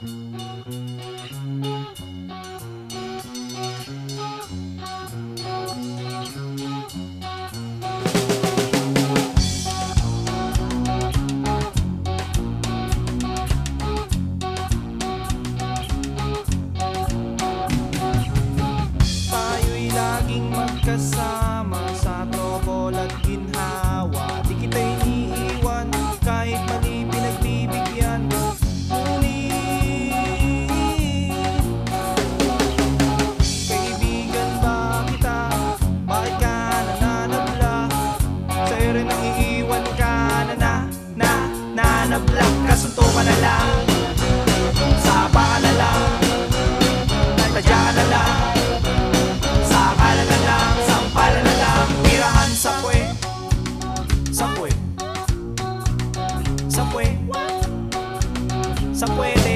Música Pero naiiwan ka na na na na na black. Kasunto ka na lang. Sapa na lang. Tadya na lang. Saka na na lang. Sampal na lang. Tirahan sa puwe Sa puwe Sa puwe Sa puwe